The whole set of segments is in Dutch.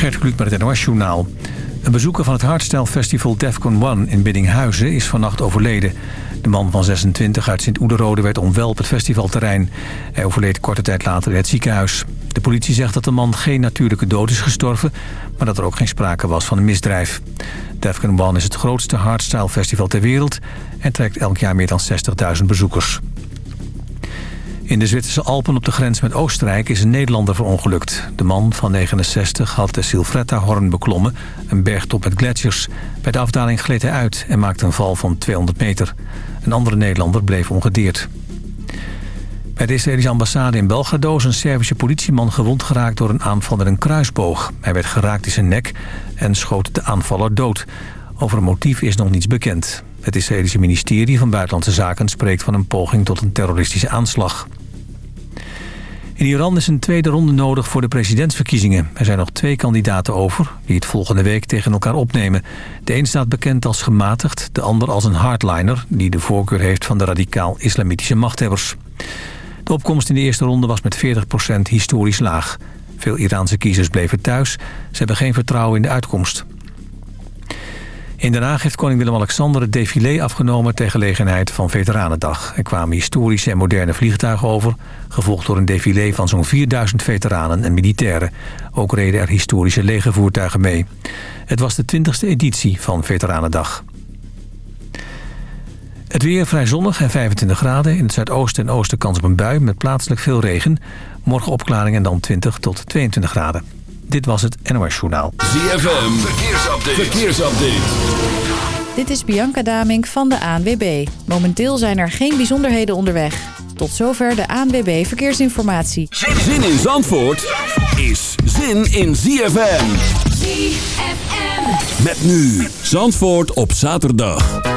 Gert Kluk met het NOS Journaal. Een bezoeker van het hardstyle festival Defcon One in Biddinghuizen is vannacht overleden. De man van 26 uit Sint-Oederode werd onwel op het festivalterrein. Hij overleed korte tijd later in het ziekenhuis. De politie zegt dat de man geen natuurlijke dood is gestorven... maar dat er ook geen sprake was van een misdrijf. Defcon One is het grootste hardstyle festival ter wereld... en trekt elk jaar meer dan 60.000 bezoekers. In de Zwitserse Alpen op de grens met Oostenrijk is een Nederlander verongelukt. De man van 69 had de Silvretta-horn beklommen, een bergtop met gletsjers. Bij de afdaling gleed hij uit en maakte een val van 200 meter. Een andere Nederlander bleef ongedeerd. Bij de Israëlische ambassade in Belgrado is een Servische politieman gewond geraakt door een aanval met een kruisboog. Hij werd geraakt in zijn nek en schoot de aanvaller dood. Over een motief is nog niets bekend. Het Israëlische ministerie van Buitenlandse Zaken spreekt van een poging tot een terroristische aanslag. In Iran is een tweede ronde nodig voor de presidentsverkiezingen. Er zijn nog twee kandidaten over die het volgende week tegen elkaar opnemen. De een staat bekend als gematigd, de ander als een hardliner... die de voorkeur heeft van de radicaal-islamitische machthebbers. De opkomst in de eerste ronde was met 40% historisch laag. Veel Iraanse kiezers bleven thuis. Ze hebben geen vertrouwen in de uitkomst. In Den Haag heeft koning Willem-Alexander het défilé afgenomen... ter gelegenheid van Veteranendag. Er kwamen historische en moderne vliegtuigen over... gevolgd door een défilé van zo'n 4000 veteranen en militairen. Ook reden er historische legervoertuigen mee. Het was de 20e editie van Veteranendag. Het weer vrij zonnig en 25 graden. In het zuidoosten en oosten kans op een bui met plaatselijk veel regen. Morgen opklaring en dan 20 tot 22 graden. Dit was het NOS Journaal. ZFM, verkeersupdate. verkeersupdate. Dit is Bianca Damink van de ANWB. Momenteel zijn er geen bijzonderheden onderweg. Tot zover de ANWB Verkeersinformatie. Zin in Zandvoort is zin in ZFM. ZFM. Met nu Zandvoort op zaterdag.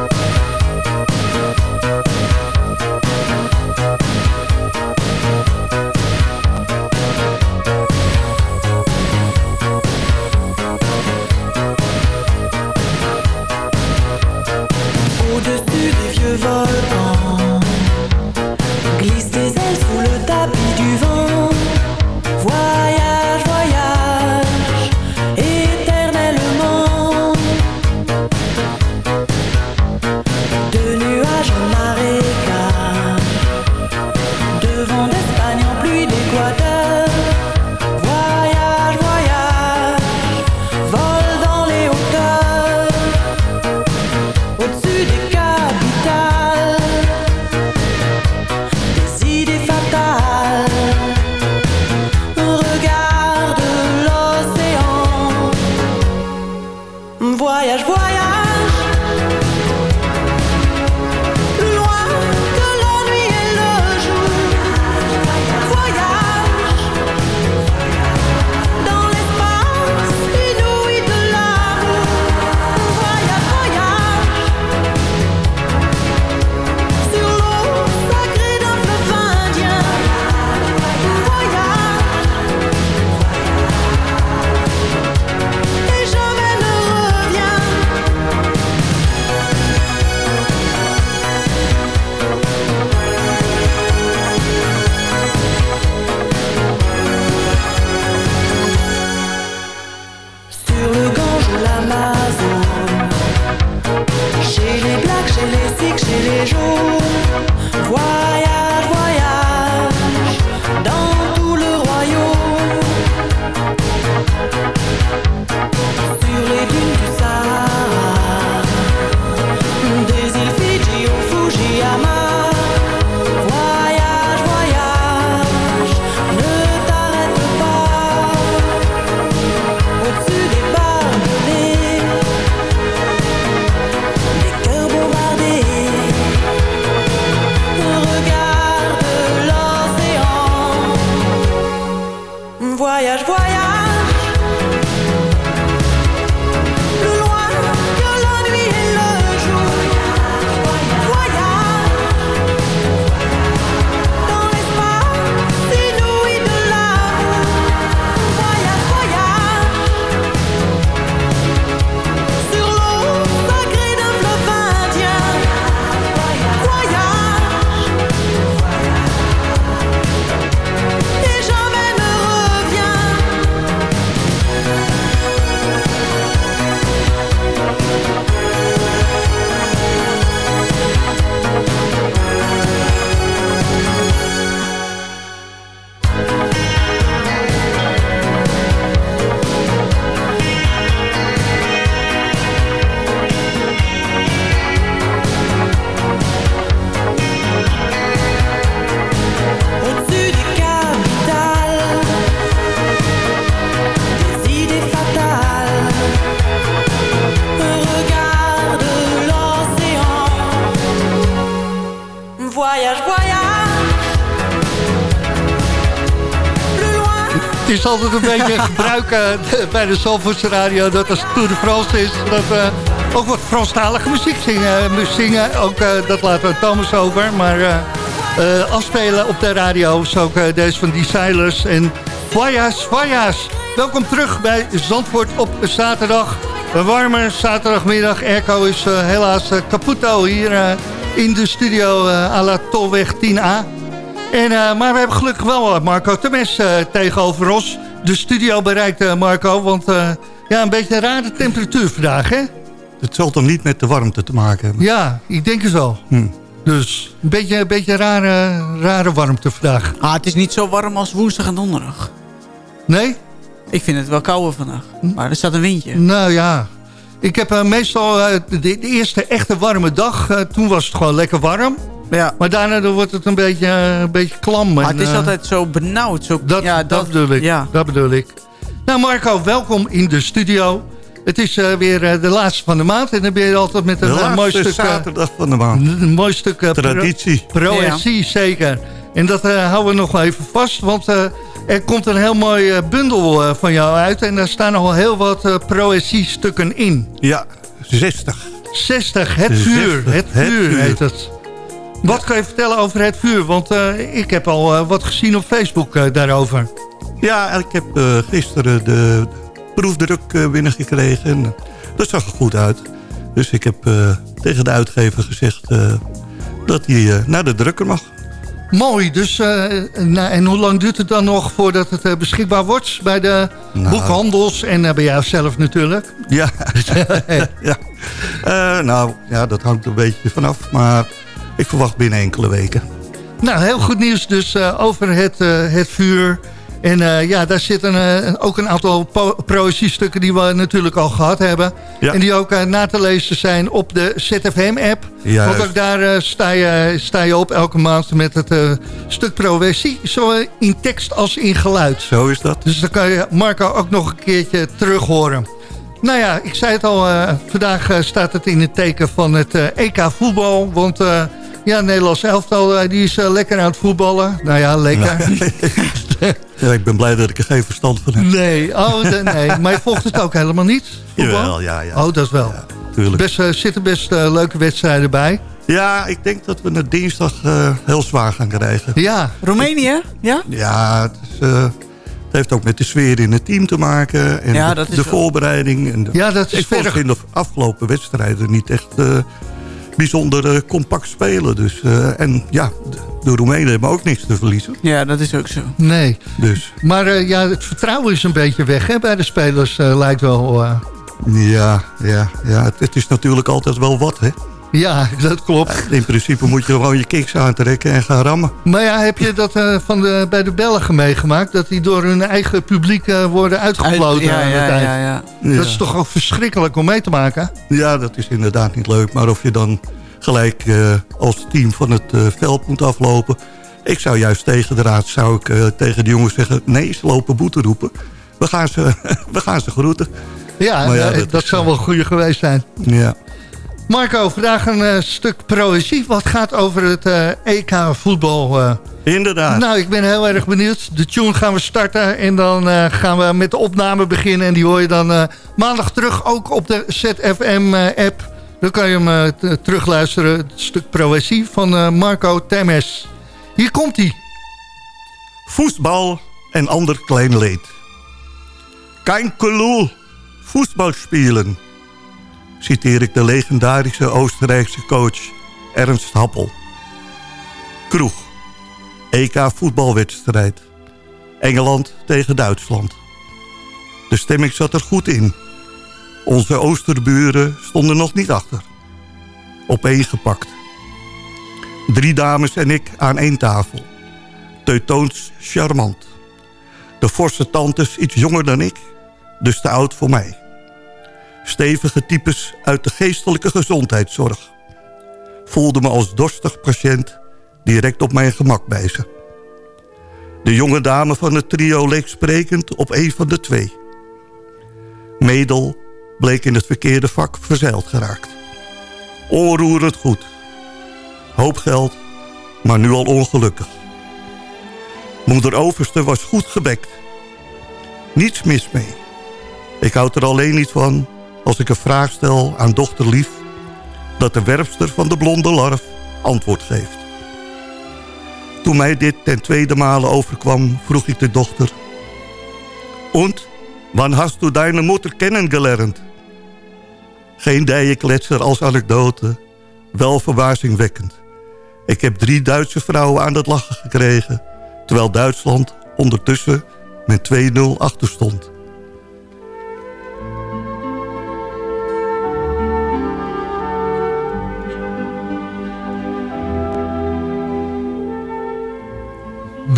Het is altijd een beetje gebruik uh, bij de Zalvoortse radio... dat als Tour de France is, dat we ook wat Franstalige muziek zingen. zingen. Ook, dat laten we Thomas over. Maar afspelen op de radio is ook deze van Die Silers en Voyas Voyas. Welkom terug bij Zandvoort op zaterdag. Een warme zaterdagmiddag. Airco is helaas kaputo hier in de studio à la Tolweg 10A. En, uh, maar we hebben gelukkig wel Marco Temes uh, tegenover ons. De studio bereikt, uh, Marco. Want ja, een beetje een rare temperatuur vandaag, hè? Het zal toch niet met de warmte te maken hebben? Ja, ik denk het wel. Hm. Dus een beetje, een beetje rare, rare warmte vandaag. Ah, het is niet zo warm als woensdag en donderdag. Nee? Ik vind het wel kouder vandaag. Hm? Maar er staat een windje. Nou ja. Ik heb meestal de, de, eerste echte warme dag. toen was het gewoon lekker warm. Ja. Maar daarna wordt het een beetje, een beetje klam. Maar het is altijd zo benauwd. Zo, dat, ja, dat, bedoel ik. Ja. dat bedoel ik. Nou Marco, welkom in de studio. Het is uh, weer uh, de laatste van de maand. En dan ben je altijd met een uh, mooi stuk... zaterdag van de maand. Een mooi stuk... Traditie. Proëzie, ja. zeker. En dat houden we nog wel even vast. Want er komt een heel mooi bundel van jou uit. En daar staan al heel wat proëzie-stukken in. Ja, 60. 60, het vuur. Het, het vuur heet het. Wat kan je vertellen over het vuur? Want uh, ik heb al uh, wat gezien op Facebook uh, daarover. Ja, ik heb gisteren de proefdruk binnengekregen. En dat zag er goed uit. Dus ik heb tegen de uitgever gezegd dat hij naar de drukker mag. Mooi, dus nou, en hoe lang duurt het dan nog voordat het beschikbaar wordt bij de nou, boekhandels en bij jou zelf natuurlijk? Ja, ja. nou ja, dat hangt een beetje vanaf, maar ik verwacht binnen enkele weken. Nou, heel goed nieuws dus uh, over het, uh, het vuur. En uh, ja, daar zitten ook een aantal poëziestukken die we natuurlijk al gehad hebben. Ja. En die ook na te lezen zijn op de ZFM-app. Want ook daar sta, je, sta je op elke maand met het stuk proëzie. Zowel in tekst als in geluid. Zo is dat. Dus dan kan je Marco ook nog een keertje terug horen. Nou ja, ik zei het al, vandaag staat het in het teken van het EK voetbal. Want ja, Nederlands elftal eh, die is eh, lekker aan het voetballen. Nou ja, lekker. ja, ik ben blij dat ik er geen verstand van heb. Nee, oh, nee. maar je volgt het ook helemaal niet? Voetbal? Jawel, ja, ja. Oh, dat is wel. Ja, tuurlijk. Best, uh, zitten best leuke wedstrijden bij. Ja, ik denk dat we het dinsdag heel zwaar gaan krijgen. Ja. Roemenië? Ja? Ja, het, is, het heeft ook met de sfeer in het team te maken. En ja, de, de voorbereiding. En de, ja, dat is ik vond in de afgelopen wedstrijden niet echt bijzonder uh, compact spelen. Dus, uh, en ja, de Roemenen hebben ook niks te verliezen. Ja, dat is ook zo. Nee. Dus. Maar uh, ja, het vertrouwen is een beetje weg hè, bij de spelers, lijkt wel. Ja, ja, ja het, het, is natuurlijk altijd wel wat, hè. Ja, dat klopt. In principe moet je gewoon je kicks aantrekken en gaan rammen. Maar ja, heb je dat uh, van de, bij de Belgen meegemaakt? Dat die door hun eigen publiek uh, worden uitgefloten ja, ja, ja, ja, Dat is toch ook verschrikkelijk om mee te maken? Ja, dat is inderdaad niet leuk. Maar of je dan gelijk uh, als team van het veld moet aflopen... Ik zou juist tegen de raad zou ik, tegen de jongens zeggen... nee, ze lopen boete roepen. We gaan ze, we gaan ze groeten. Ja, ja dat, dat zou wel goed geweest zijn. Ja. Marco, vandaag een uh, stuk proëzie. Wat gaat over het uh, eh, EK voetbal? Uh. Inderdaad. Nou, ik ben heel erg benieuwd. De tune gaan we starten en dan gaan we met de opname beginnen. En die hoor je dan maandag terug, ook op de ZFM-app. dan kan je hem terugluisteren, het stuk proëzie van Marco Temes. Hier komt hij. Voetbal en ander klein leed. Kein gelul, voetbal spelen citeer ik de legendarische Oostenrijkse coach Ernst Happel. Kroeg. EK voetbalwedstrijd. Engeland tegen Duitsland. De stemming zat er goed in. Onze oosterburen stonden nog niet achter. Opeengepakt. Drie dames en ik aan één tafel. Teutoons charmant. De forse tantes iets jonger dan ik, dus te oud voor mij stevige types uit de geestelijke gezondheidszorg. Voelde me als dorstig patiënt direct op mijn gemak bij ze. De jonge dame van het trio leek sprekend op een van de twee. Medel bleek in het verkeerde vak verzeild geraakt. Onroerend goed. Hoop geld, maar nu al ongelukkig. Moeder Overste was goed gebekt. Niets mis mee. Ik houd er alleen niet van als ik een vraag stel aan dochter Lief... dat de werpster van de blonde larf antwoord geeft. Toen mij dit ten tweede male overkwam, vroeg ik de dochter... Und, wann hast du deine Mutter kennengelernt? Geen dijenkletser als anekdote, wel verbazingwekkend. Ik heb drie Duitse vrouwen aan het lachen gekregen... terwijl Duitsland ondertussen met 2-0 achter stond.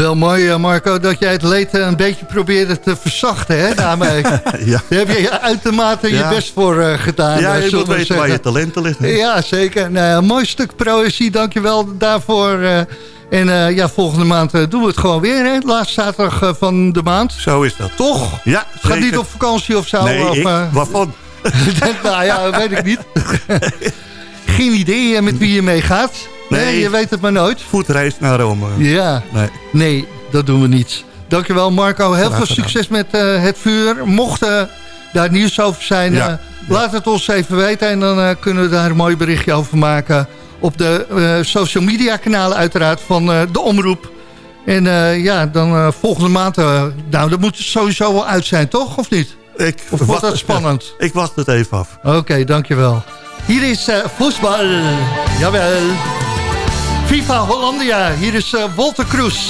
Wel mooi, eh, Marco, dat jij het leed eh, een beetje probeerde te verzachten, hè, daarmee. Ja, Daar heb je uitermate je best voor eh, gedaan. ja je moet we weten waar je talenten liggen. Ja, zeker. Nou, een mooi stuk proëzie, dankjewel daarvoor. en eh, ja, volgende maand doen we het gewoon weer, hè? Laatste zaterdag van de maand. Zo is dat. Toch? Ja, Gaat zeker. niet op vakantie of zo? Nee, of, ik? Waarvan? nou ja, weet ik niet. Geen idee met wie je meegaat. Nee. Nee. je weet het maar nooit. Voetreis naar Rome. Ja, Nee. nee, dat doen we niet. Dankjewel Marco, heel Graag veel gedaan. succes met eh, het vuur. Mocht eh, daar nieuws over zijn, Ja. eh, laat het ons even weten. En dan kunnen we daar een mooi berichtje over maken. Op de social media kanalen uiteraard van de Omroep. En ja, dan volgende maand, nou dat moet het sowieso wel uit zijn, toch? Of niet? Ik Of wordt dat spannend? Ik wacht het even af. Oké, dankjewel. Hier is voetbal. Jawel. FIFA Hollandia. Hier is eh, Walter Kroes.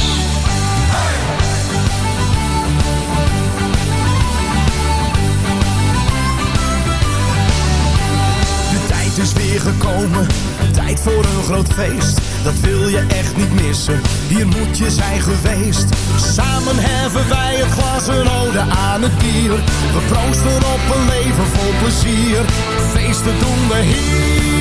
De tijd is weer gekomen, tijd voor een groot feest. Dat wil je echt niet missen, hier moet je zijn geweest. Samen heffen wij het glas een ode aan het bier. We proosten op een leven vol plezier. Feesten doen we hier.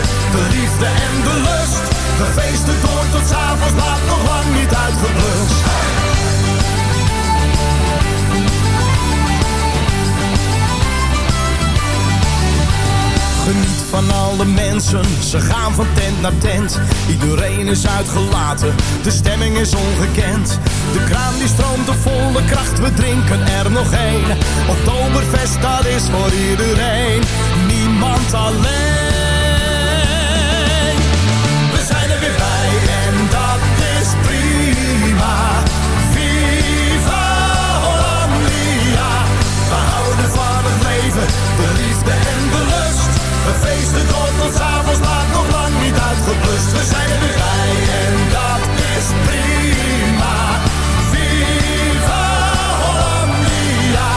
De liefde en de lust. We feesten door tot 's avonds laat, nog lang niet uitgeblust. Geniet van alle mensen, ze gaan van tent naar tent. Iedereen is uitgelaten, de stemming is ongekend. De kraan die stroomt op volle kracht, we drinken er nog één. Oktoberfest, dat is voor iedereen, niemand alleen. Feesten tot 's avonds laat, nog lang niet uitgeblust. We zijn er weer en dat is prima. Viva Hollandia.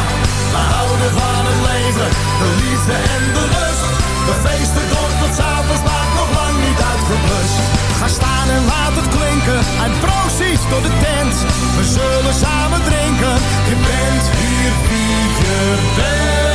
We houden van het leven, de liefde en de lust. We feesten tot 's avonds laat, nog lang niet uitgeblust. Ga staan en laat het klinken, en proost door de tent. We zullen samen drinken, je bent hier wie je bent.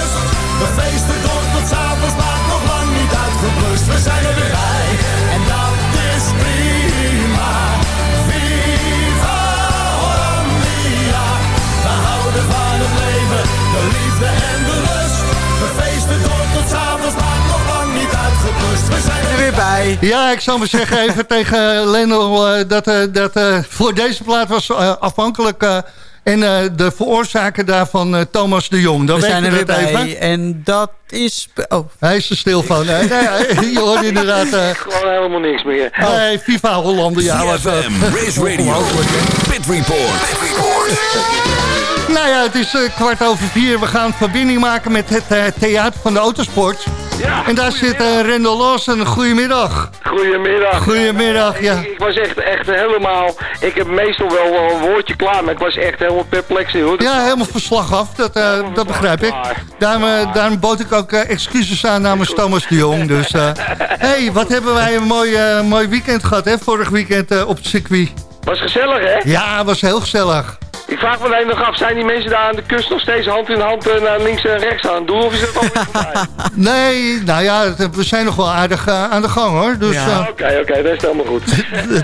We feesten door tot 's avonds laat, nog lang niet uitgeblust. We zijn er weer bij en dat is prima. Viva Hollandia. We houden van het leven, de liefde en de lust. We feesten door tot 's avonds laat, nog lang niet uitgeblust. We zijn er weer bij. Ja, ik zal maar zeggen even tegen Lendl eh, dat, eh, dat eh, voor deze plaat was afhankelijk... eh, en eh, de veroorzaker daarvan eh, Thomas de Jong. Dan We zijn er weer bij. even. En dat is... Oh, Hij is er stil van. hè? Nee, je hoort inderdaad... eh Gewoon helemaal niks meer. nee, FIFA Hollanden. Ja. CFM, Race Radio, Pit Report. Pit Report. Nou ja, het is eh, kwart over vier. We gaan verbinding maken met het eh, Theater van de Autosport. Ja, en daar zit uh, Rendel Lawson. Goedemiddag. Goedemiddag. Goedemiddag, ja. Ik, ik, was echt, echt helemaal... Ik heb meestal wel een woordje klaar, maar ik was echt helemaal perplex. Hoor. Ja, helemaal verslag af. Dat, uh, dat begrijp ik. Daarom, uh, daarom bood ik ook excuses aan namens Thomas de Jong. Dus, hey, wat hebben wij een mooi, mooi weekend gehad, hè? Vorig weekend op het circuit. Was gezellig, hè? Ja, was heel gezellig. Ik vraag me alleen nog af, zijn die mensen daar aan de kust nog steeds hand in hand eh, naar links en rechts aan het doen? Of is dat alweer voorbij? nee, nou ja, we zijn nog wel aardig uh, aan de gang hoor. Dus, ja. Oké, oké, okay, okay, dat is helemaal goed.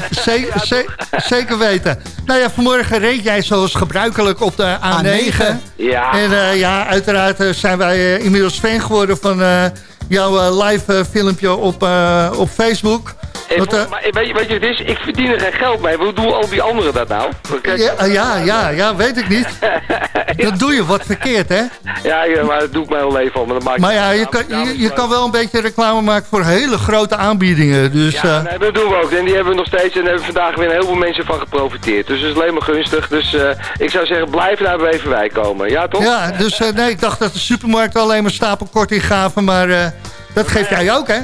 zeker, zeker weten. Nou ja, vanmorgen reed jij zoals gebruikelijk op de A9. A9. Ja. En uh, ja, uiteraard zijn wij inmiddels fan geworden van jouw live filmpje op, op Facebook. Wat, uh, maar, weet, je, weet je het is? Ik verdien er geen geld mee. Hoe doen al die anderen dat nou? Ja, ja, ja, ja, weet ik niet. Dat doe je wat verkeerd, hè? Ja, ja maar dat doe ik mijn hele leven al. Maar, dat maakt maar ja, je kan, je, je, kan wel een beetje reclame maken voor hele grote aanbiedingen. Dus, ja, nee, dat doen we ook. En die hebben we nog steeds. En daar hebben vandaag weer heel veel mensen van geprofiteerd. Dus dat is alleen maar gunstig. Dus uh, ik zou zeggen, blijf naar Beverwijk komen. Ja, toch? Ja, dus nee, ik dacht dat de supermarkt alleen maar stapelkorting gaven. Maar dat geef jij ook, hè?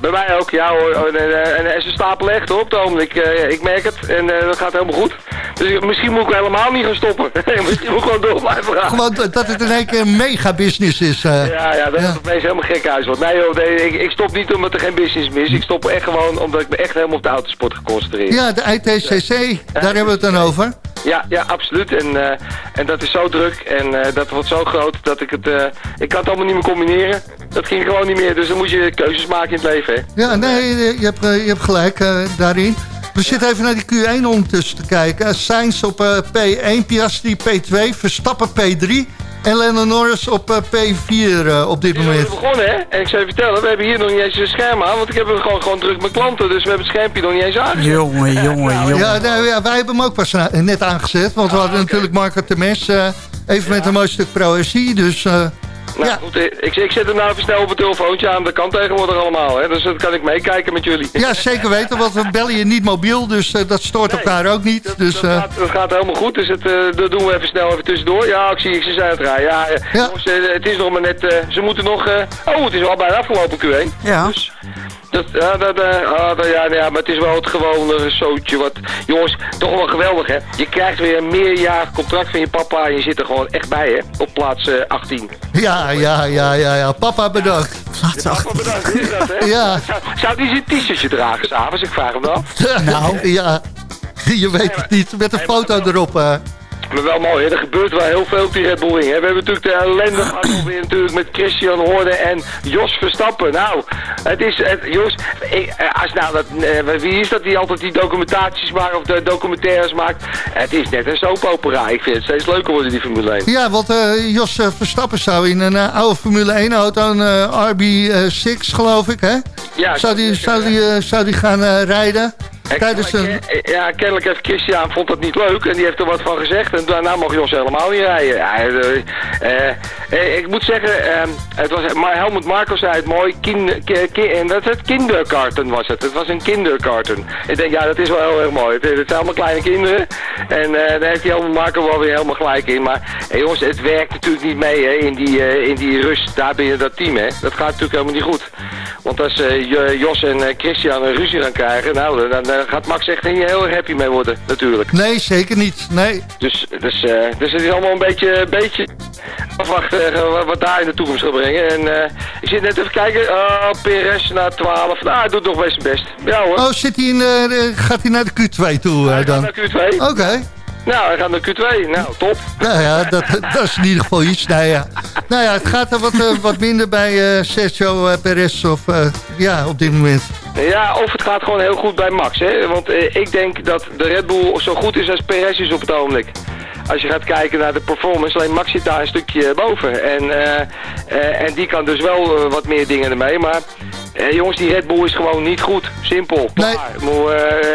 Bij mij ook, ja hoor. En, en, en ze stapelen echt op, Tom. Ik, uh, ik merk het en uh, dat gaat helemaal goed. Dus misschien moet ik helemaal niet gaan stoppen. misschien moet ik gewoon door blijven gaan. Gewoon dat het in één keer een mega business is. Uh, ja, ja, dat ja. het helemaal gek uit wordt. Nee joh, nee, ik, ik, stop niet omdat er geen business meer is. Ik stop echt gewoon omdat ik me echt helemaal op de autosport geconcentreerd. Ja, de ITCC, daar hebben we het dan over. Ja, ja, absoluut. En, uh, en dat is zo druk en uh, dat wordt zo groot dat ik het... Uh, ik kan het allemaal niet meer combineren. Dat ging gewoon niet meer. Dus dan moet je keuzes maken in het leven, hè. Ja, nee, je hebt, je hebt gelijk daarin. We zitten even naar die Q1 ondertussen te kijken. Sainz op P1, Piastri P2, Verstappen P3... En Lennon Norris op uh, P4 uh, op dit moment. We zijn begonnen, hè? En ik zou je vertellen, we hebben hier nog niet eens een scherm aan, want ik heb gewoon, gewoon druk met klanten, dus we hebben het schermpje nog niet eens aangezet. Jongen, jongen, jongen. Ja, nou, ja, wij hebben hem ook pas net aangezet, want we hadden okay. natuurlijk Marco Temes uh, even ja. met een mooi stuk pro-SI, dus... Nou, ja. goed, ik, ik zet hem nou even snel op het telefoontje aan. Dat kan tegenwoordig allemaal, hè. Dus dat kan ik meekijken met jullie. Ja, zeker weten, want we bellen je niet mobiel, dus uh, dat stoort nee, elkaar ook niet. Dat, dus, dat, uh, gaat, dat gaat helemaal goed, dus het, uh, dat doen we even snel even tussendoor. Ja, ik zie ik ze zijn het rijden. Ja, ja. Jongens, het is nog maar net, ze moeten nog... oh, het is al bijna afgelopen Q1. Ja. Dus, dat, ja, dat, uh, dat, ja, ja, maar het is wel het gewone zootje. Wat, jongens, toch wel geweldig, hè? Je krijgt weer een meerjarig contract van je papa en je zit er gewoon echt bij, hè? Op plaats uh, 18. Ja, ja, ja, ja, ja. Papa bedankt. 18. Papa bedankt, is dat, hè? ja. Zou, zou die zijn t-shirtje dragen s'avonds? Ik vraag hem wel. nou, ja. Je weet het niet. Met een foto erop. Uh. Maar wel mooi, hè? er gebeurt wel heel veel op die Red Bull Ring. Hè? We hebben natuurlijk de ellende gehad weer natuurlijk met Christian Horner en Jos Verstappen. Nou, het is, het, Jos, ik, als nou dat, uh, wie is dat die altijd die documentaties maakt of de documentaires maakt? Het is net een soapopera. Ik vind het steeds leuker worden, die Formule 1. Ja, want uh, Jos Verstappen zou in een uh, oude Formule 1 auto, een RB6 geloof ik, hè? Ja, zou die, zou die, zou die gaan rijden? Tijdens een... Ja, kennelijk heeft Christian vond dat niet leuk en die heeft er wat van gezegd. En daarna mag Jos helemaal niet rijden. Ja, uh, uh, ik moet zeggen, uh, het was, maar Helmut Marco zei het mooi, kin, kin, kin, dat het kinderkarten was het. Het was een kinderkarten. Ik denk, ja, dat is wel heel erg mooi. Het, het zijn allemaal kleine kinderen. En daar heeft Helmut Marco wel weer helemaal gelijk in. Maar jongens, het werkt natuurlijk niet mee hè, in, die, in die rust daar binnen dat team. Hè. Dat gaat natuurlijk helemaal niet goed. Want als Jos en Christian een ruzie gaan krijgen, nou, dan daar gaat Max echt niet heel erg happy mee worden, natuurlijk. Nee, zeker niet. Nee. Dus, dus, uh, dus het is allemaal een beetje, beetje afwachten uh, wat daar in de toekomst gaat brengen. En ik zit net even kijken. Oh, PRS naar 12. Nou, hij doet nog best zijn best. Ja hoor. Oh, zit hij in, gaat hij naar de Q2 toe hij dan? naar Q2. Oké. Okay. Nou, hij gaat naar Q2. Nou, top. Nou ja, dat, dat is in ieder geval iets. Nou ja, nou ja het gaat er wat, uh, wat minder bij uh, Sergio Perez of, uh, ja, op dit moment. Ja, of het gaat gewoon heel goed bij Max. Hè? Want ik denk dat de Red Bull zo goed is als Perez is op het ogenblik als je gaat kijken naar de performance, alleen Max zit daar een stukje boven. En, uh, uh, en die kan dus wel uh, wat meer dingen ermee. Maar jongens, die Red Bull is gewoon niet goed. Simpel. Nee.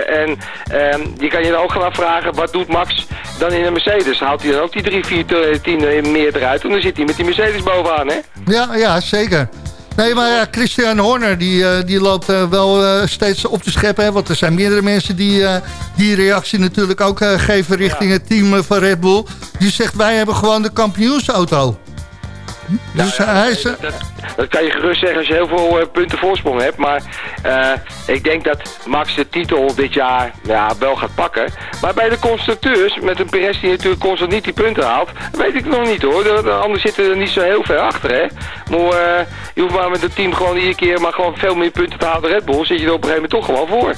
en ehm, je kan je dan ook gaan afvragen, wat doet Max dan in een Mercedes? Haalt hij dan ook die 3, 4, 10 meer eruit? En dan zit hij met die Mercedes bovenaan, hè? Ja, ja zeker. Nee, maar ja, Christian Horner die, die loopt uh, wel steeds op te scheppen. Hè, want er zijn meerdere mensen die die reactie natuurlijk ook geven richting ja. het team van Red Bull. Die zegt, wij hebben gewoon de kampioensauto. Dus Nou hij is... eh, dat, dat kan je gerust zeggen als je heel veel eh, punten voorsprong hebt. Maar ik denk dat Max de titel dit jaar ja, wel gaat pakken. Maar bij de constructeurs, met een Perez die natuurlijk constant niet die punten haalt, weet ik nog niet hoor. De, de anderen zitten er niet zo heel ver achter hè. Maar je hoeft maar met het team gewoon iedere keer maar gewoon veel meer punten te halen Red Bull. Zit je er op een gegeven moment toch gewoon voor.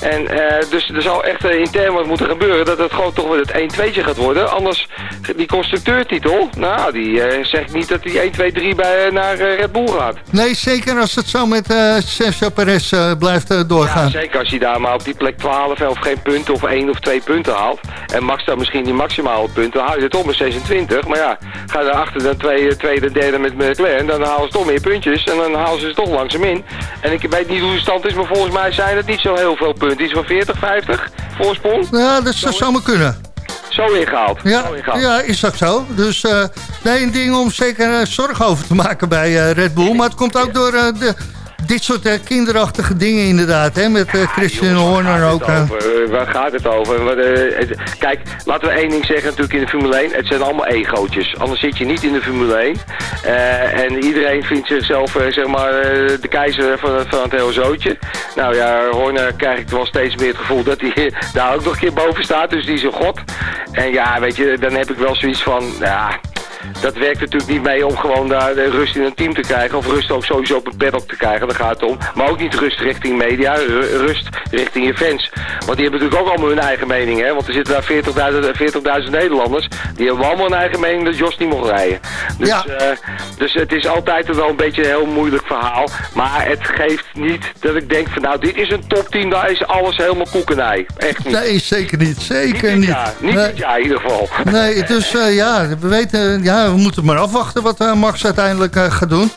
En eh, dus er zal echt eh, intern wat moeten gebeuren dat het gewoon toch weer het 1-2'tje gaat worden. Anders, die constructeurtitel, nou die eh, zegt niet dat die 1, 2, 3 bij, naar Red Bull gaat. Nee, zeker als het zo met eh Sergio Perez blijft eh, Ja, doorgaan. zeker als hij daar maar op die plek 12 of geen punten of 1 of 2 punten haalt. En Max dan misschien die maximale punten, dan haal je het op met 26. Maar ja, ga daarachter dan tweede, tweede, derde met McLaren, dan halen ze toch meer puntjes. En dan halen ze ze toch langzaam in. En ik weet niet hoe de stand is, maar volgens mij zijn het niet zo heel veel punten. Iets van 40, 50 voorsprong. Ja, dat zou zomaar kunnen. Zo ingehaald. Ja, Zo ingehaald. ja, is dat zo? Dus nee, een ding om zeker eh, zorgen over te maken bij eh, Red Bull. Maar het komt ook door de, dit soort eh, kinderachtige dingen inderdaad. Hè, met eh, Christian Jongens, Horner ook. eh. Waar gaat het over? Kijk, laten we één ding zeggen natuurlijk in de Formule 1. Het zijn allemaal egootjes. Anders zit je niet in de Formule 1. Eh, en iedereen vindt zichzelf zeg maar de keizer van, van het hele zootje. Nou ja, Horner krijg ik wel steeds meer het gevoel dat hij daar ook nog een keer boven staat. Dus die is een god. En ja, weet je, dan heb ik wel zoiets van... Ja, dat werkt natuurlijk niet mee om gewoon daar de rust in een team te krijgen. Of rust ook sowieso op een paddock te krijgen, daar gaat het om. Maar ook niet rust richting media, ru- rust richting je fans. Want die hebben natuurlijk ook allemaal hun eigen mening. Hè? Want er zitten daar 40.000 40.000 Nederlanders. Die hebben allemaal een eigen mening dat Jos niet mocht rijden. Dus, Ja. eh, dus het is altijd wel een beetje een heel moeilijk verhaal. Maar het geeft niet dat ik denk van nou dit is een top 10, daar is alles helemaal koekenij. Echt niet. Nee, zeker niet. Zeker niet. jaar. Niet nee, dit jaar in ieder geval. nee, dus eh, ja, we weten, ja, we moeten maar afwachten wat eh, Max uiteindelijk eh, gaat doen.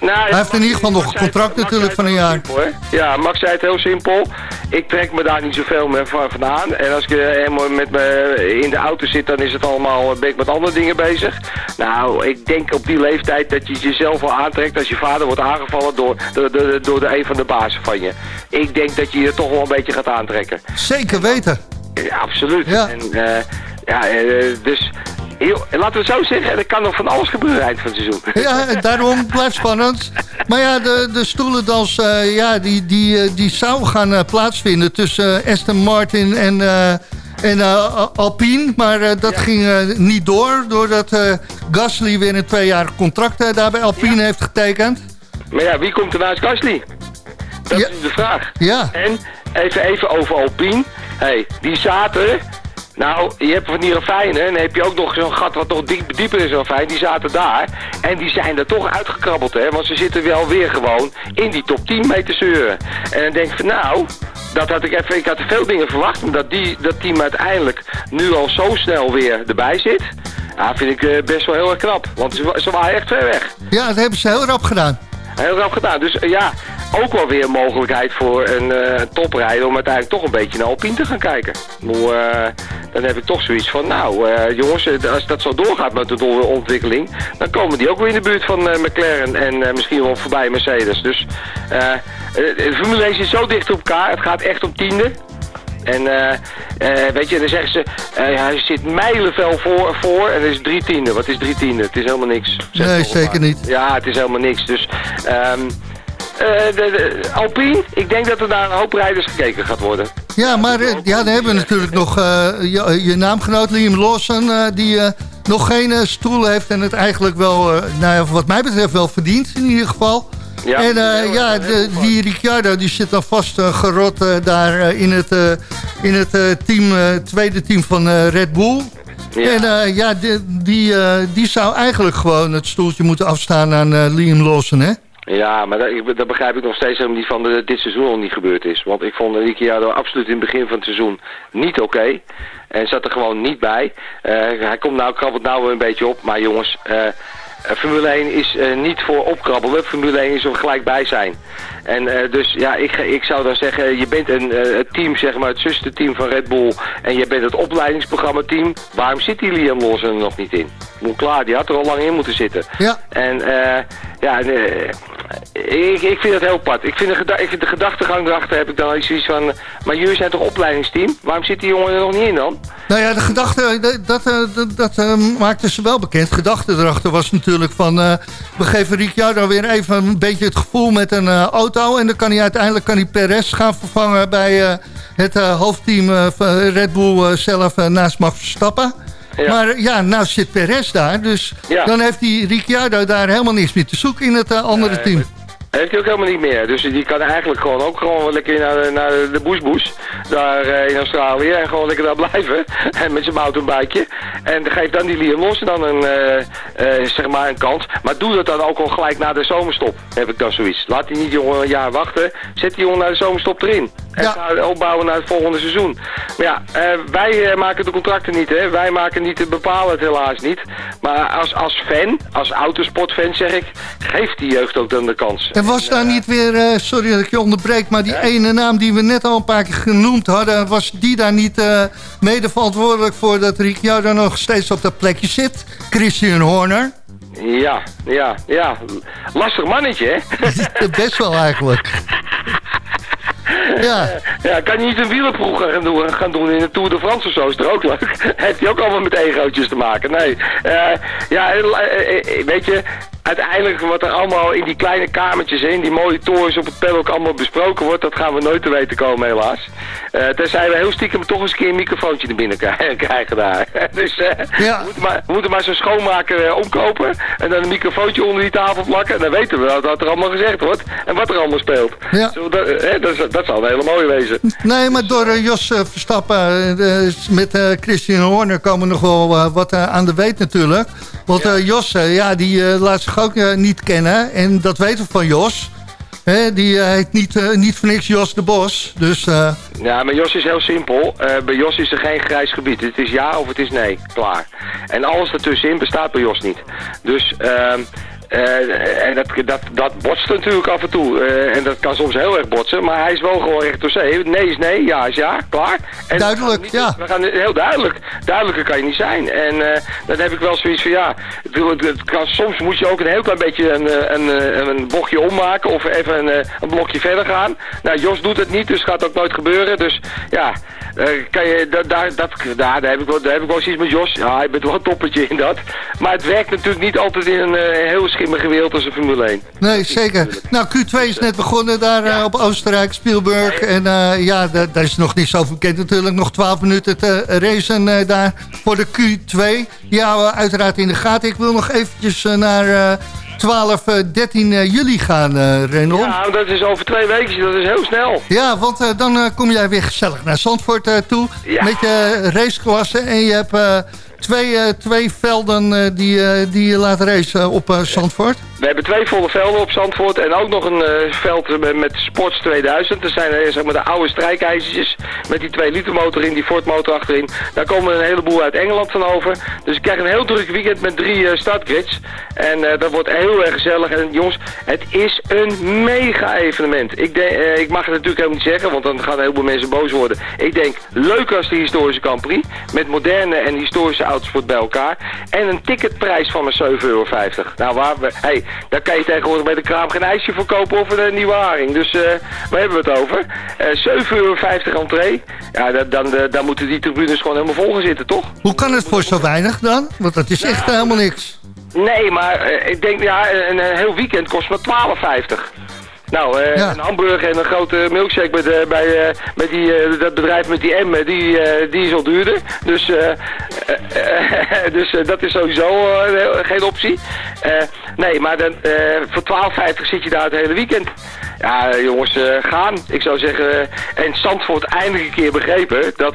Nou, Hij heeft in ieder geval nog een contract zei natuurlijk van een simpel, hè? Ja, Max zei het heel simpel. Ik trek me daar niet zoveel meer van vandaan. En als ik eh, helemaal met me in de auto zit, dan is het allemaal, ben ik met andere dingen bezig. Nou, ik denk op die leeftijd dat je jezelf wel aantrekt als je vader wordt aangevallen door, door, door, door de een van de bazen van je. Ik denk dat je je toch wel een beetje gaat aantrekken. Zeker weten. Ja, absoluut. Ja. En, ja, dus heel, laten we zo zeggen, er kan nog van alles gebeuren eind van het seizoen. Ja, daarom blijft spannend. Maar ja, de, de stoelendans eh, ja, die, die, eh, die zou gaan eh, plaatsvinden tussen eh, Aston Martin en, en Alpine. Maar dat ging niet door, doordat Gasly weer een tweejarig contract daar bij Alpine heeft getekend. Maar ja, wie komt er naast Gasly? Dat Ja. is de vraag. Ja, En even, even over Alpine. hey, die zaten... Nou, je hebt van die ravijnen en dan heb je ook nog zo'n gat wat nog diep, dieper is dan fijn. Die zaten daar en die zijn er toch uitgekrabbeld, hè. Want ze zitten wel weer gewoon in die top 10 mee zeuren. En dan denk ik van nou, dat had ik even... Ik had veel dingen verwacht, maar dat die, dat team uiteindelijk nu al zo snel weer erbij zit... Ja, vind ik eh, best wel heel erg knap. Want ze, ze waren echt ver weg. ja, dat hebben ze heel rap gedaan. Heel rap gedaan. Dus eh, ja, ook wel weer een mogelijkheid voor een eh, toprijder om uiteindelijk toch een beetje naar Alpine te gaan kijken. Maar, eh, dan heb ik toch zoiets van, nou jongens, als dat zo doorgaat met de doorontwikkeling, dan komen die ook weer in de buurt van McLaren en misschien wel voorbij Mercedes. Dus de Formule 1 zit zo dicht op elkaar, het gaat echt om tiende. En eh, eh, weet je, dan zeggen ze, eh, hij zit mijlenvel voor, voor en er is drie tiende. Wat is drie tiende? Het is helemaal niks. Nee, zeker maar. niet. Ja, het is helemaal niks. Dus ehm eh, de, de, Alpine, ik denk dat er naar een hoop rijders gekeken gaat worden. Ja, maar ja, dan hebben we natuurlijk nog je, je naamgenoot Liam Lawson... die nog geen stoel heeft en het eigenlijk wel, nou wat mij betreft, wel verdient in ieder geval. Ja, en eh, ja, de, die Ricciardo die zit dan vast eh, gerot eh, daar in het, in het team, tweede team van Red Bull. Ja. En ja, die, die, die zou eigenlijk gewoon het stoeltje moeten afstaan aan Liam Lawson, hè? Ja, maar dat, ik- dat begrijp ik nog steeds helemaal niet van dat dit seizoen al niet gebeurd is. Want ik vond Ricciardo absoluut in het begin van het seizoen niet oké. En zat er gewoon niet bij. Hij komt nou, krabbelt nou weer een beetje op. Maar jongens, Formule 1 is eh, niet voor opkrabbelen. Formule 1 is er gelijk bij zijn. En eh, dus ja, ik, ik zou dan zeggen, je bent een eh, team, zeg maar, het zusterteam van Red Bull. En je bent het opleidingsprogramma team. Waarom zit die Liam Lawson er nog niet in? Moet klaar, die had er al lang in moeten zitten. Ja. En eh, ja, Ik, ik vind het heel pad. Ik vind de, ik, de gedachtegang erachter heb ik dan iets zoiets van... Maar jullie zijn toch opleidingsteam? Waarom zit die jongen er nog niet in dan? Nou ja, de gedachte, dat, dat, dat, dat maakte ze wel bekend. Gedachte erachter was natuurlijk van... we geven Ricciardo weer even een beetje het gevoel met een eh, en dan kan hij uiteindelijk kan hij Perez gaan vervangen bij eh, het eh, hoofdteam eh, van Red Bull zelf naast Max Verstappen. Ja. Maar ja, nou zit Perez daar, dus Ja. dan heeft die Ricciardo daar helemaal niks meer te zoeken in het andere Nee, team. Heeft hij ook helemaal niet meer. Dus die kan eigenlijk gewoon ook gewoon lekker naar, de- naar de boesboes. Daar eh, in Australië. En gewoon lekker daar blijven. En met zijn mountainbikeje. En geef dan die Liam Lawson dan een, eh, eh, zeg maar een kans. Maar doe dat dan ook al gelijk na de zomerstop. Heb ik dan zoiets. Laat die niet jongen een jaar wachten. Zet die jongen naar de zomerstop erin. En Ja. ga opbouwen naar het volgende seizoen. Maar ja, wij maken de contracten niet, hè. Wij maken niet, bepalen het helaas niet. Maar als, als fan, als autosportfan zeg ik, geef die jeugd ook dan de kans. En was daar niet weer, eh, sorry dat ik je onderbreek... maar die ene naam die we net al een paar keer genoemd hadden... was die daar niet eh, mede verantwoordelijk voor dat Ricciardo nog steeds op dat plekje zit? Christian Horner? Ja, ja, ja. Lastig mannetje, hè? Best wel eigenlijk. Ja, Ja, kan je niet een wielerploeg gaan doen, gaan doen in de Tour de France of zo? Is er ook leuk? Heeft hij ook allemaal met egootjes te maken? Nee. Eh, ja, weet je... Uiteindelijk wat er allemaal in die kleine kamertjes, in die mooie torens op het paddock allemaal besproken wordt, dat gaan we nooit te weten komen helaas. Eh tenzij we heel stiekem toch eens een keer een microfoontje naar binnen krijgen, daar. dus eh, Ja. we, moeten maar, we moeten maar zo'n schoonmaker eh, omkopen en dan een microfoontje onder die tafel plakken en dan weten we wat, wat er allemaal gezegd wordt en wat er allemaal speelt. Ja. Zo, dat, dat, dat zal een hele mooie wezen. nee, maar door eh, Jos Verstappen met Christian Horner komen nog wel wat aan de weet natuurlijk. Want Jos, ja, die eh, laat zich ook eh, niet kennen. En dat weten we van Jos. Die eh, heet niet, eh, niet voor niks Jos de Bos. Dus Ja, maar Jos is heel simpel. Bij Jos is er geen grijs gebied. Het is ja of het is nee. Klaar. En alles ertussenin bestaat bij Jos niet. Dus, eh, en dat, dat, dat botst natuurlijk af en toe. Eh, en dat kan soms heel erg botsen. Maar hij is wel gewoon recht door zee. Nee is nee, ja is ja. Klaar. En Duidelijk, ja. We gaan heel duidelijk. Duidelijker kan je niet zijn. En eh, dan heb ik wel zoiets van ja. Het, het kan, soms moet je ook een heel klein beetje een, een, een bochtje ommaken. Of even een, een blokje verder gaan. Nou, Jos doet het niet, dus gaat ook nooit gebeuren. Dus ja, kan je, da- daar, dat, daar, daar, heb ik wel, daar heb ik wel eens iets met Jos. Ja, hij bent wel een toppertje in dat. Maar het werkt natuurlijk niet altijd in een heel schimmige wereld als een Formule 1. nee, zeker. Nou, Q2 is net begonnen daar eh, op Oostenrijk, Spielberg. En eh, ja, da- daar is nog niet zoveel bekend natuurlijk. Nog 12 minuten te racen eh, daar voor de Q2. Die houden we uiteraard in de gaten. Ik wil nog eventjes naar eh, 12, eh, 13 eh, juli gaan, eh Rendel. Ja. Ja, dat is over twee weken, dat is heel snel. want eh, dan kom jij weer gezellig naar Zandvoort toe. Ja. Met je raceklasse. En je hebt twee, eh, twee velden eh, die, eh, die je laat racen op Zandvoort. We hebben twee volle velden op Zandvoort en ook nog een eh, veld met, met Sports 2000. Dat zijn eh, zeg maar de oude strijkijzertjes met die 2 liter motor in, die Ford motor achterin. Daar komen een heleboel uit Engeland van over. Dus ik krijg een heel druk weekend met drie eh, startgrids. En dat wordt heel erg gezellig. En jongens, het is een mega evenement. Ik, ik mag het natuurlijk helemaal niet zeggen, want dan gaan een heleboel mensen boos worden. Ik denk, leuk als de historische Grand Prix. Met moderne en historische autosport bij elkaar. En een ticketprijs van maar 7,50 euro. Nou, waar we, hey, daar kan je tegenwoordig bij de kraam geen ijsje voor kopen of een nieuwe haring. Dus eh waar hebben we het over? Eh 7,50 euro entree. Ja, dan, dan, eh, dan moeten die tribunes gewoon helemaal vol gaan zitten, toch? Hoe kan het voor zo weinig dan? Want dat is echt helemaal niks. Nee, maar eh, ik denk, ja, een, een heel weekend kost maar 12,50. Nou, eh, Ja. een hamburger en een grote milkshake bij, de, bij eh, met die, eh, dat bedrijf met die M, die, eh, die is al duurder. Dus, eh, eh, eh, dus eh, dat is sowieso eh, geen optie. Nee, maar dan, eh, voor 12,50 zit je daar het hele weekend. Ja, jongens, eh, gaan. Ik zou zeggen, eh, en Zandvoort eindelijk een keer begrepen dat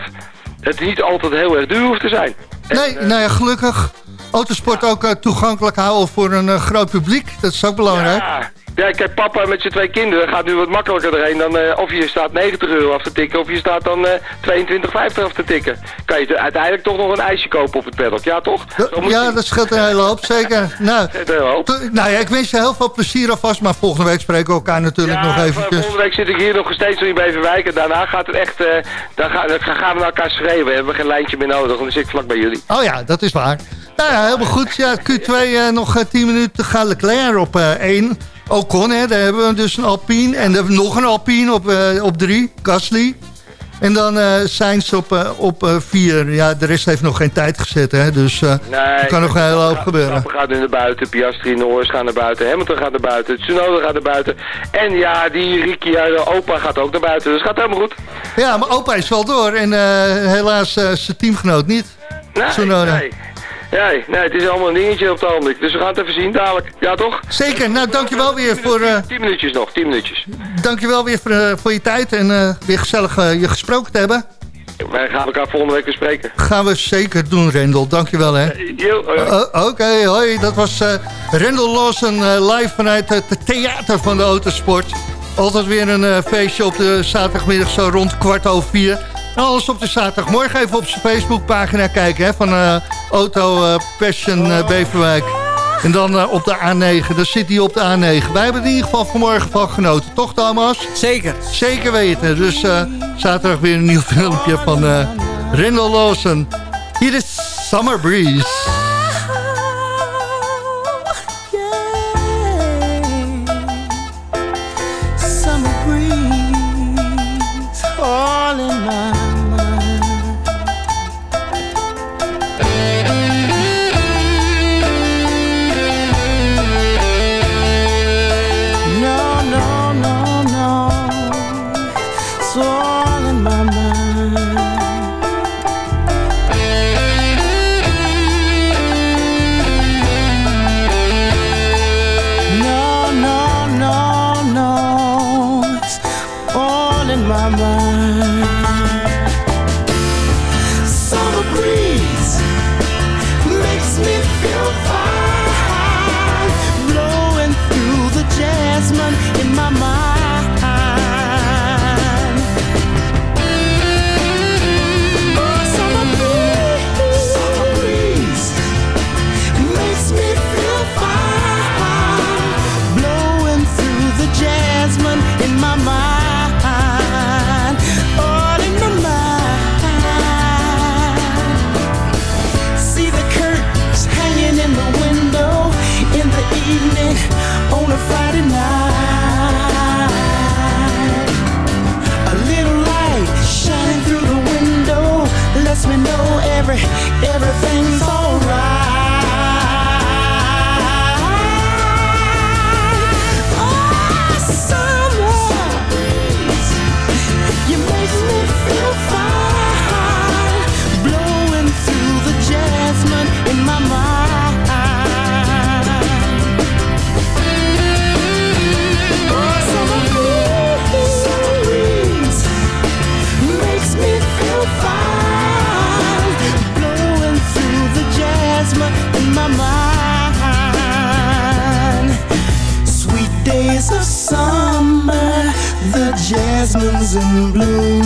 het niet altijd heel erg duur hoeft te zijn. Nee, nou ja, gelukkig. Autosport ook toegankelijk houden voor een groot publiek. Dat is ook belangrijk. Ja. Ja, kijk, papa met zijn twee kinderen gaat nu wat makkelijker erheen dan eh, of je staat 90 euro af te tikken of je staat dan eh 22,50 af te tikken. Kan je uiteindelijk toch nog een ijsje kopen op het paddock, ja toch? Ja, dat scheelt een hele hoop, zeker. Nou, Zet wel op. to- nou ja, ik wens je heel veel plezier alvast. Maar volgende week spreken we elkaar natuurlijk nog eventjes. volgende week zit ik hier nog steeds in Beverwijk en daarna gaat het echt, eh, dan, ga- dan gaan we naar elkaar schreeuwen. We hebben geen lijntje meer nodig, want dan zit ik vlak bij jullie. Oh ja, dat is waar. Nou ja, helemaal goed. Ja, Q2 eh, nog eh, 10 minuten. Gaat Leclerc op eh 1. Ocon, hè, daar hebben we dus een Alpine. En dan nog een Alpine op, eh, op drie, Gasly. En dan Sainz op, eh, op vier. Ja, de rest heeft nog geen tijd gezet, hè. Dus Nee, er kan nog een hele hoop gebeuren. gaat nu naar buiten, Piastri, Norris gaan naar buiten, Hamilton gaat naar buiten, Tsunoda gaat naar buiten. En ja, die Ricciardo, opa gaat ook naar buiten, dus het gaat helemaal goed. Ja, maar opa is wel door. En helaas zijn teamgenoot niet. Nee, Tsunoda. nee. Nee, nee, het is allemaal een dingetje op het ogenblik. Dus we gaan het even zien dadelijk. Ja, toch? Zeker. Nou, dankjewel weer voor, eh, 10 minuutjes nog, 10 minuutjes. dankjewel weer voor, eh, voor je tijd. En eh, weer gezellig eh, je gesproken te hebben. Wij gaan elkaar volgende week weer spreken. Gaan we zeker doen, Rendel. Dankjewel, hè. Eh, Oh, Oké, hoi. Dat was eh Rendel Lawson eh, live vanuit het theater van de autosport. Altijd weer een eh, feestje op de zaterdagmiddag zo rond kwart over vier. Alles op de zaterdag. Morgen even op zijn Facebookpagina kijken hè, van eh, Auto eh, Passion eh, Beverwijk. En dan op de A9. Dan zit hij op de A9. Wij hebben er in ieder geval vanmorgen van genoten. Toch Thomas? Zeker. Zeker weten. Dus zaterdag weer een nieuw filmpje van Rendel Lawson. Hier is Summer Breeze. Jasmine's in bloom.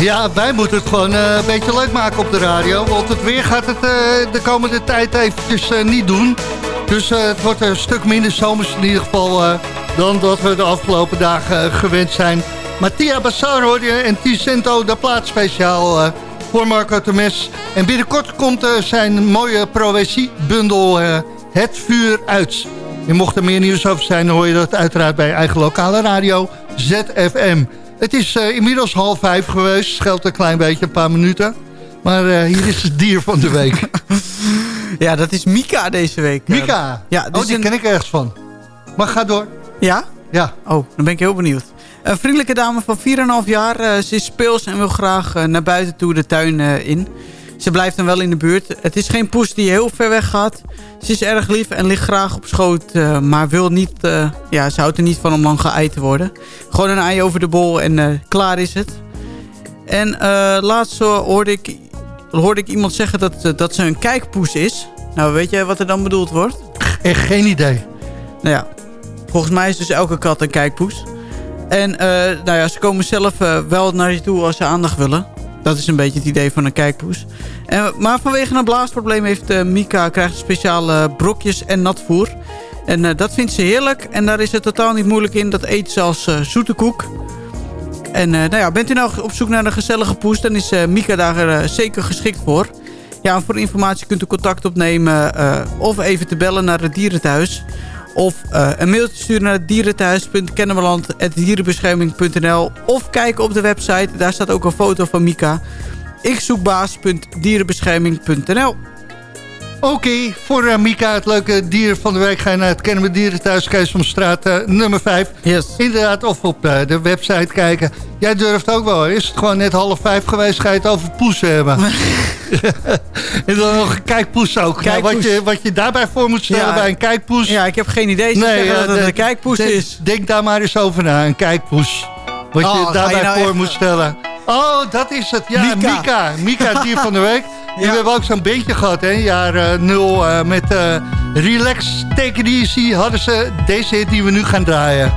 Ja, wij moeten het gewoon eh, een beetje leuk maken op de radio. Want het weer gaat het eh, de komende tijd eventjes uh, niet doen. Dus het wordt een stuk minder zomers in ieder geval... dan dat we de afgelopen dagen gewend zijn. Mattia Bassar hoor je en Ticento, de plaat speciaal voor Marco Temes. En binnenkort komt zijn mooie Proezie-bundel Het Vuur uit. En mocht er meer nieuws over zijn, hoor je dat uiteraard bij eigen lokale radio ZFM. Het is uh, inmiddels half vijf geweest. Scheelt een klein beetje, een paar minuten. Maar uh, hier is het dier van de week. ja, dat is Mika deze week. Mika? Ja, oh, die een... ken ik ergens van. Maar ga door. Ja? Ja. Oh, dan ben ik heel benieuwd. Een vriendelijke dame van 4,5 jaar. Uh, ze is speels en wil graag naar buiten toe de tuin in. Ze blijft dan wel in de buurt. Het is geen poes die heel ver weg gaat. Ze is erg lief en ligt graag op schoot. Uh, maar wil niet, uh, ja, ze houdt er niet van om lang geëid te worden. Gewoon een ei over de bol en uh, klaar is het. En laatst hoorde ik, hoorde ik iemand zeggen dat, dat ze een kijkpoes is. Nou, weet jij wat er dan bedoeld wordt? Echt geen idee. Nou ja, volgens mij is dus elke kat een kijkpoes. En nou ja, ze komen zelf wel naar je toe als ze aandacht willen. Dat is een beetje het idee van een kijkpoes. En, maar vanwege een blaasprobleem heeft uh, Mika krijgt speciale brokjes en natvoer. En dat vindt ze heerlijk. En daar is het totaal niet moeilijk in. Dat eet ze als zoete koek. En nou ja, bent u nou op zoek naar een gezellige poes... dan is Mika daar zeker geschikt voor. Ja, voor informatie kunt u contact opnemen... of even te bellen naar het dierenthuis... Of uh, een mailtje sturen naar dierenthuis.kennemerland.dierenbescherming.nl Of kijken op de website, daar staat ook een foto van Mika. ikzoekbaas.dierenbescherming.nl Oké, voor uh, Mika, het leuke dier van de week... ga je naar het Kennen Dieren Thuis, Keesomstraat uh, nummer 5. Yes. Inderdaad, of op uh, de website kijken. Jij durft ook wel, is het gewoon net half vijf geweest... ga je het over poesen hebben. en dan nog een kijkpoes ook. Nou, wat, je, wat je daarbij voor moet stellen bij een kijkpoes... Ja, ik heb geen idee nee, dat het een kijkpoes is. Denk daar maar eens over na, een kijkpoes. Wat je oh, daarbij nou voor moet stellen. Oh, dat is het. Ja, Mika. Mika, Mika dier van de week. Ja. We hebben ook zo'n beetje gehad, hè. Jaar uh, nul uh, met uh, Relax, Take It Easy hadden ze deze hit die we nu gaan draaien.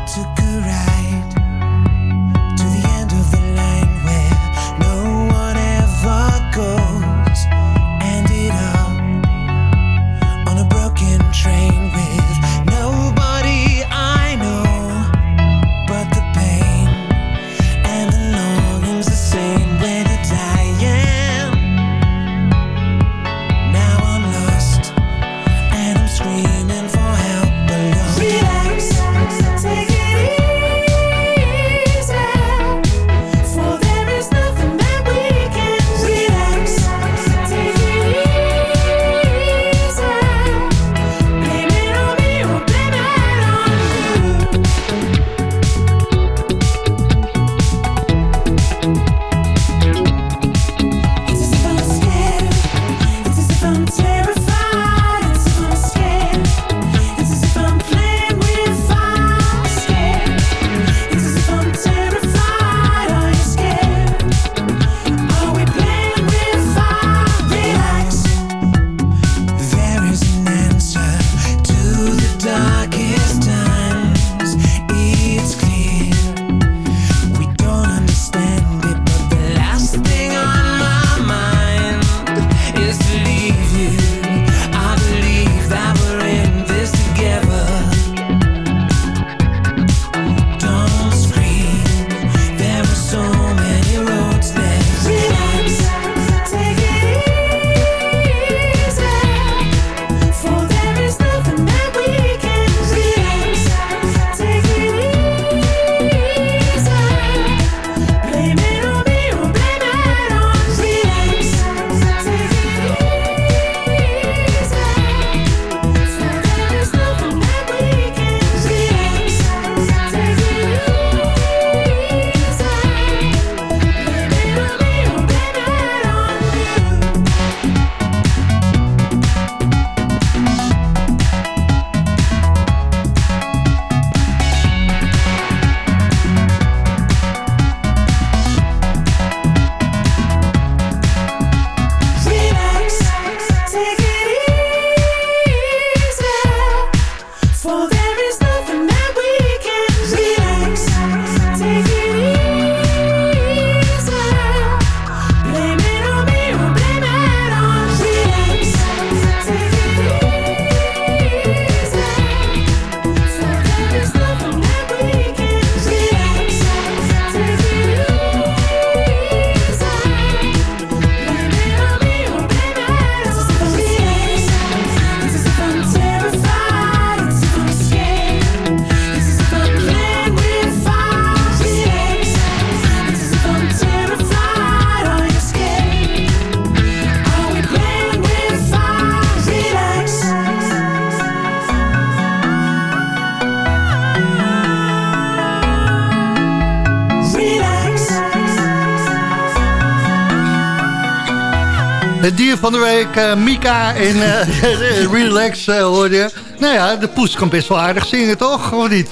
Van de week, eh, Mika en eh, Relax uh, hoorde je. Nou ja, de poes kan best wel aardig zingen, toch? Of niet?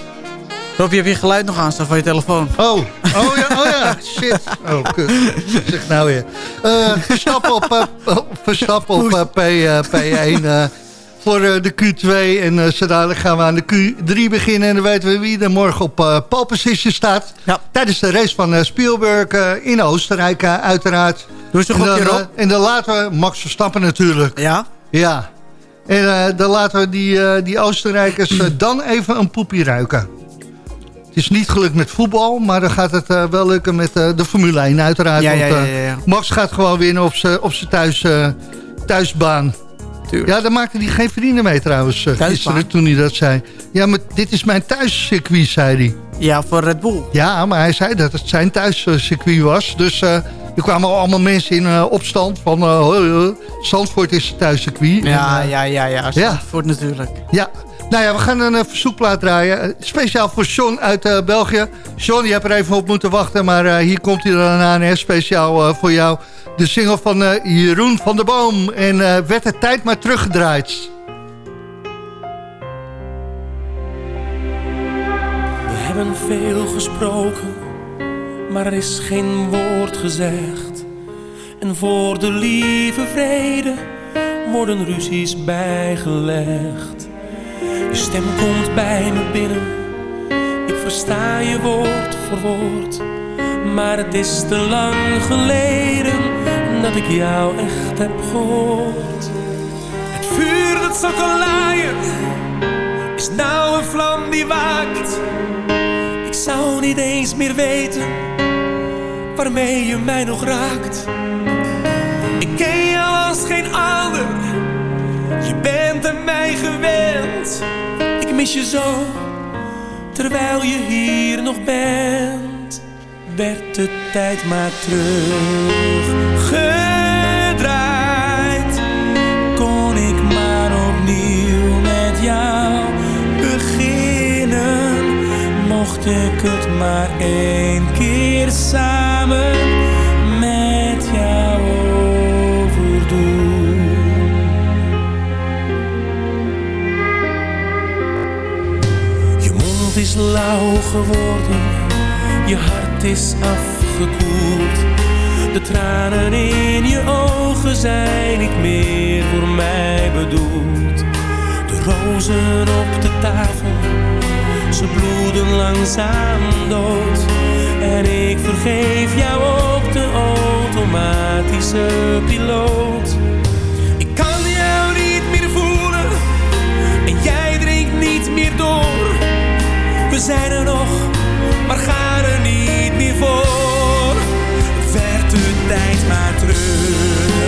Rob, je hebt je geluid nog aanstaan van je telefoon. Oh, oh ja, oh ja, shit. Oh, kut. Zeg nou weer. Verstappen op, Verstappen op P, P1 voor de Q2. En uh, zo dadelijk gaan we aan de Q3 beginnen. En dan weten we wie er morgen op uh, pole position staat. Ja. Tijdens de race van uh, Spielberg in Oostenrijk uiteraard. Doe eens een gokje, Rob. En dan laten we Max Verstappen natuurlijk. Ja? Ja. En dan laten we die, die Oostenrijkers dan even een poepie ruiken. Het is niet gelukt met voetbal, maar dan gaat het uh, wel lukken met uh, de Formule 1 uiteraard. Ja, want, ja, ja, ja, Max gaat gewoon winnen op zijn op thuis, thuisbaan. Tuurlijk. Ja, daar maakte hij geen vrienden mee trouwens gisteren toen hij dat zei. Ja, maar dit is mijn thuiscircuit, zei hij. Ja, voor Red Bull. Ja, maar hij zei dat het zijn thuiscircuit was. Dus er kwamen allemaal mensen in opstand van... Zandvoort is het thuiscircuit. Ja, en, ja, ja, ja. Zandvoort ja. natuurlijk. Ja, nou ja, we gaan een uh, verzoekplaat draaien. Speciaal voor Sean uit uh, België. Sean, je hebt er even op moeten wachten, maar hier komt hij dan aan. Hè? Speciaal voor jou. De single van Jeroen van der Boom. En werd de tijd maar teruggedraaid. We hebben veel gesproken, maar er is geen woord gezegd. En voor de lieve vrede worden ruzies bijgelegd. Je stem komt bij me binnen, ik versta je woord voor woord. Maar het is te lang geleden dat ik jou echt heb gehoord. Het vuur dat laaien, is nou een vlam die waakt. Ik zou niet eens meer weten, waarmee je mij nog raakt. Ik ken jou als geen ander, je bent aan mij gewend. Ik mis je zo, terwijl je hier nog bent. Werd de tijd maar teruggedraaid. Kon ik maar opnieuw met jou beginnen. Mocht ik het maar één keer samen lauw geworden, je hart is afgekoeld. De tranen in je ogen zijn niet meer voor mij bedoeld. De rozen op de tafel, ze bloeden langzaam dood. En ik vergeef jou op de automatische piloot. We zijn er nog, maar gaan er niet meer voor. Werd de tijd maar teruggedraaid.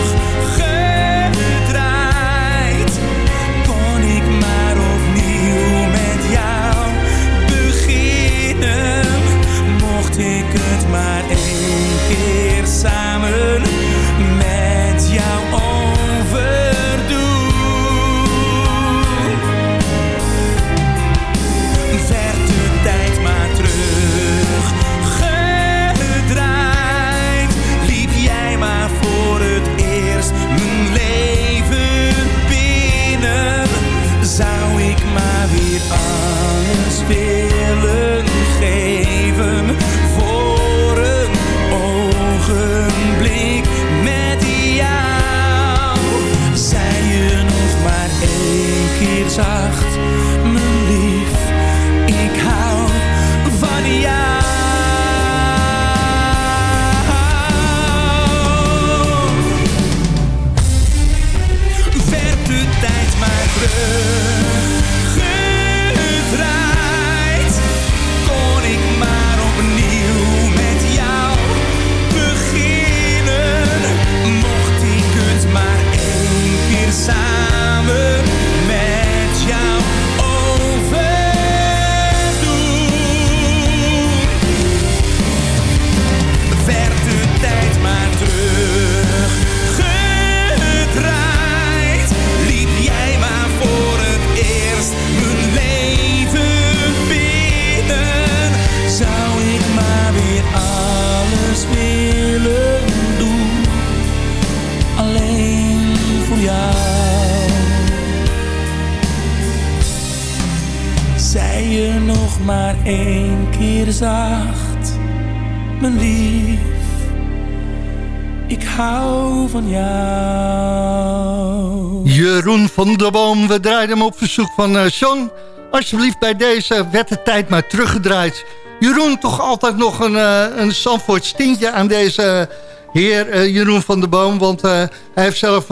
Van der Boom, we draaien hem op verzoek van uh, John. Alsjeblieft bij deze werd de tijd maar teruggedraaid. Jeroen, toch altijd nog een, uh, een Zandvoort stintje aan deze heer uh, Jeroen van der Boom. Want hij heeft zelf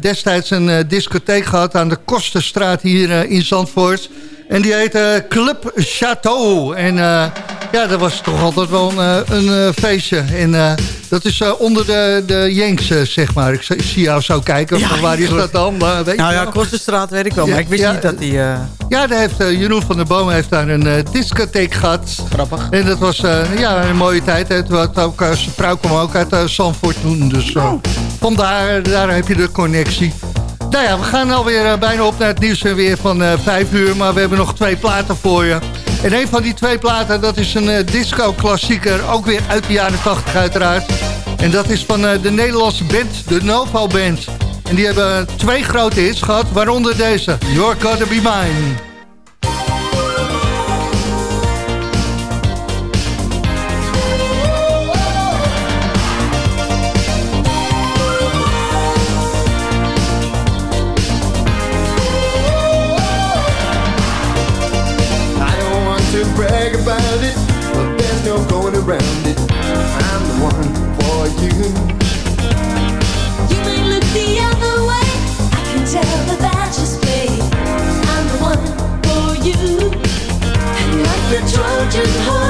destijds een discotheek gehad aan de Kosterstraat hier in Zandvoort. En die heette Club Chateau. En ja, dat was toch altijd wel een, een feestje. En dat is onder de, de Jenks, zeg maar. Ik, ik, zie jou zo kijken. Ja, waar is dat dan? weet nou ja, Kosterstraat weet ik wel. Maar ik wist niet dat die... Uh... Ja, daar heeft, Jeroen van der Boom heeft daar een discotheek gehad. Grappig. En dat was ja, een mooie tijd. Het was ook, vrouw kwam ook uit Zandvoort toen. Dus oh. vandaar daar heb je de connectie. Nou ja, we gaan alweer bijna op naar het nieuws en weer van uh, 5 uur. Maar we hebben nog twee platen voor je. En een van die twee platen, dat is een uh, disco-klassieker. Ook weer uit de jaren 80 uiteraard. En dat is van uh, de Nederlandse band, de Novo Band. En die hebben twee grote hits gehad, waaronder deze. You're Gotta Be Mine. Around it. I'm the one for you. You may look the other way. I can tell that that's just play. I'm the one for you. And like the Trojan horse, I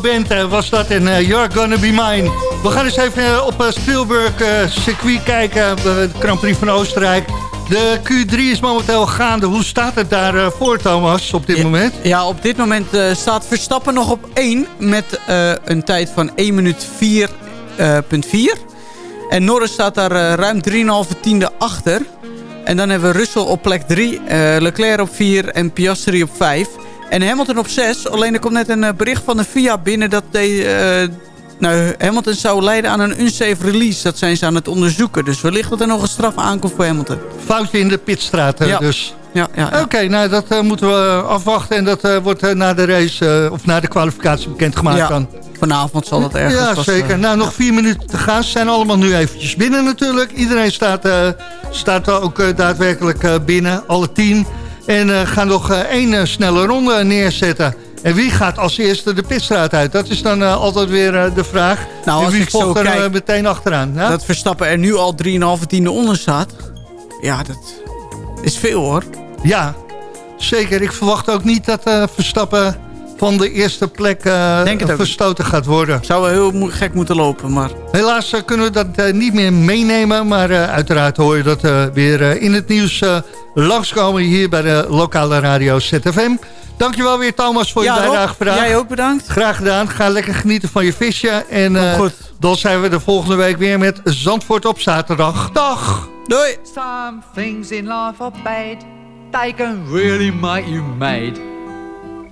Band eh, was dat en uh, You're Gonna Be Mine. We gaan eens even eh, op Spielberg circuit kijken, de Grand Prix van Oostenrijk. De Q3 is momenteel gaande. Hoe staat het daar voor, Thomas, op dit moment? Ja, op dit moment staat Verstappen nog op 1 met een tijd van 1 minuut 4,4. en Norris staat daar ruim 3,5 tiende achter. En dan hebben we Russell op plek 3, Leclerc op 4 en Piastri op 5... En Hamilton op 6. Alleen er komt net een eh, bericht van de FIA binnen dat de, uh, nou, Hamilton zou leiden aan een unsafe release. Dat zijn ze aan het onderzoeken. Dus wellicht dat er nog een straf aankomt voor Hamilton. Foutje in de pitstraat ja. dus. Ja, ja, ja. Oké, nou dat uh, moeten we afwachten. En dat uh, wordt uh, na de race of na de kwalificatie bekendgemaakt ja. dan. vanavond zal dat ergens Ja, zeker. eh, nou, nog vier minuten te gaan. Ze zijn allemaal nu eventjes binnen natuurlijk. Iedereen staat, eh, staat ook eh, daadwerkelijk eh, binnen, alle tien. En eh, gaan nog eh, één eh, snelle ronde neerzetten. En wie gaat als eerste de pitstraat uit? Dat is dan altijd weer de vraag. Nou, en als wie volgt er kijk- meteen achteraan? Ja? Dat Verstappen er nu al 3,5 tiende onder staat. Ja, dat is veel hoor. Ja, zeker. Ik verwacht ook niet dat Verstappen van de eerste plek eh, ook verstoten gaat worden. Zou wel heel gek moeten lopen, maar... Helaas eh, kunnen we dat eh, niet meer meenemen. Maar eh, uiteraard hoor je dat eh, weer in het nieuws eh, langskomen hier bij de lokale radio ZFM. Dankjewel weer Thomas voor je Ja, bijdrage vandaag. jij ook bedankt. Graag gedaan. Ga lekker genieten van je visje. En eh, goed. dan zijn we de volgende week weer met Zandvoort op zaterdag. Dag! Doei! Some things in life are bad. They can really make you mad.